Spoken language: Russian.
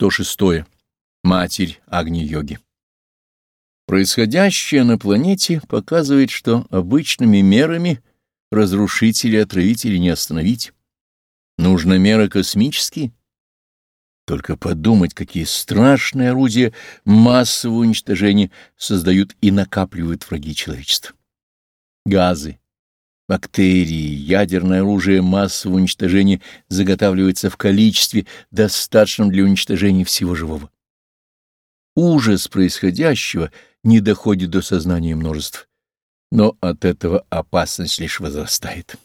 106. Матерь Агни-йоги. Происходящее на планете показывает, что обычными мерами разрушители и отравители не остановить. Нужно меры космические. Только подумать, какие страшные орудия массового уничтожения создают и накапливают враги человечества. Газы, бактерии, ядерное оружие массового уничтожения заготавливается в количестве, достаточном для уничтожения всего живого. Ужас происходящего не доходит до сознания множеств, но от этого опасность лишь возрастает.